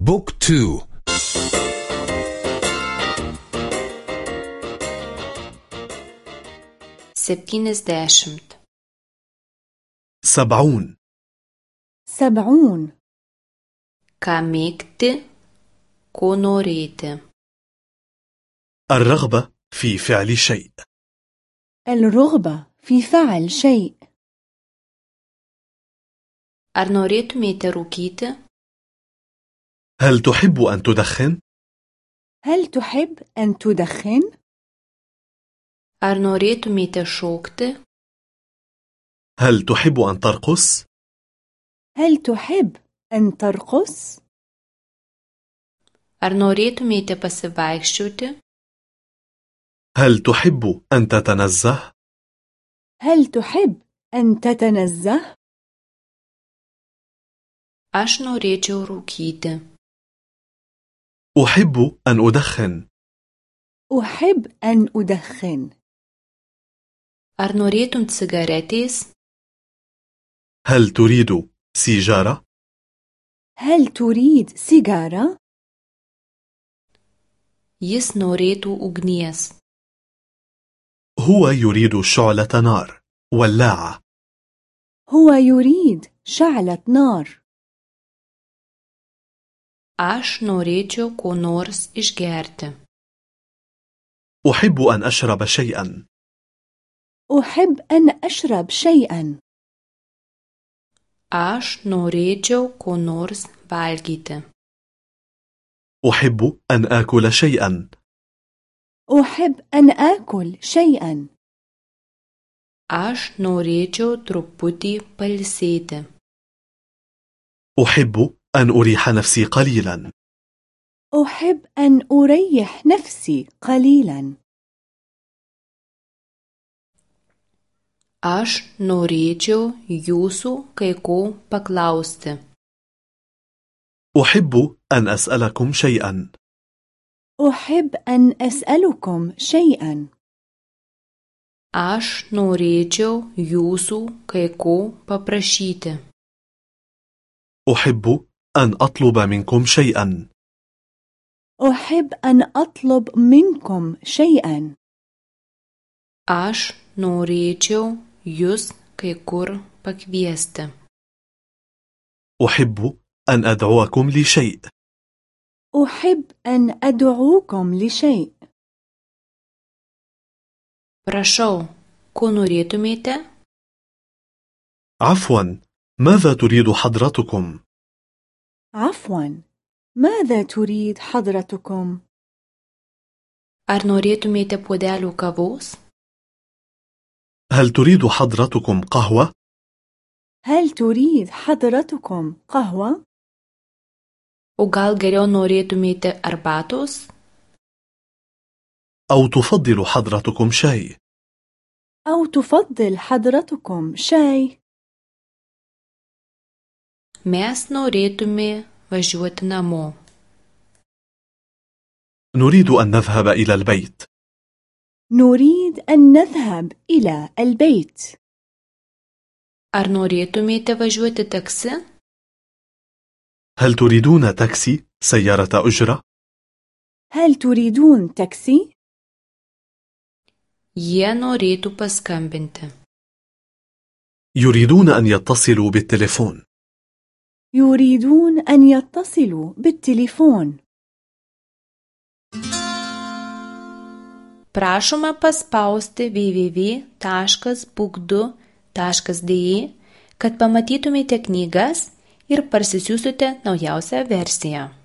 Book two. septyniasdešimt سبعون. سبعون. ką mėgti ko norėti. الرغبة في فعل شيء. الرغبة في فعل شيء. ar norėtumėte rūkyti ar norėtumėte rūkyti هل تحب أن تدخن؟ هل تحب أن تدخن؟ ar norėtumėte šokti هل تحب أن ترقص؟ هل تحب أن ترقص؟ ar norėtumėte pasivaikščioti هل تحب أن تتنزه؟ هل تحب أن تتنزه؟ aš norėčiau rūkyti أحب أن أدخن. أحب أن أدخن. Ar norėtum cigaretės هل تريد سيجارة؟ هل تريد سيجارة؟ jis norėtų ugnies. هو يريد شعلة نار ولاعة. هو يريد شعلة نار. Aš norėčiau ko nors išgerti أحب أن أشرب شيئا أحب أن أشرب شيئا aš norėčiau ko nors valgyti أحب أن آكل شيئا أحب أن آكل شيئا aš norėčiau truputį pailsėti أحب أن أريح نفسي قليلا. أحب أن أريح نفسي قليلا. Aš norėčiau jūsų kai ko paklausti. أحب أن أسألكم شيئا. أحب أن أسألكم شيئا. Aš norėčiau jūsų kai ko paprašyti. أحب أن أطلب منكم شيئا. أحب أن أطلب منكم شيئا. Aš norėčiau jūs kai kur pakviesti. أحب أن أدعوكم لشيء. أحب أن أدعوكم لشيء. Prašau ko norėtumėte? عفوا ماذا تريد حضرتكم؟ عفوا ماذا تريد حضرتكم؟ ar norėtumėte puodelių kavos هل تريد حضرتكم قهوة؟ هل تريد حضرتكم قهوة؟ o gal geriau norėtumėte arbatos أو تفضل حضرتكم شاي؟ أو تفضل حضرتكم شاي؟ Mes norėtume važiuoti namo. نريد أن نذهب إلى البيت. نريد أن نذهب إلى البيت. Ar norėtumėte važiuoti taksi? هل تريدون تاكسي سيارة أجرة؟ هل تريدون تاكسي؟ jie norėtų paskambinti. يريدون أن يتصلوا بالتليفون. يريدون أن يتصلوا بالتليفون prašoma paspausti www.book2.de kad pamatytumėte knygas ir parsisiųstumėte naujausią versiją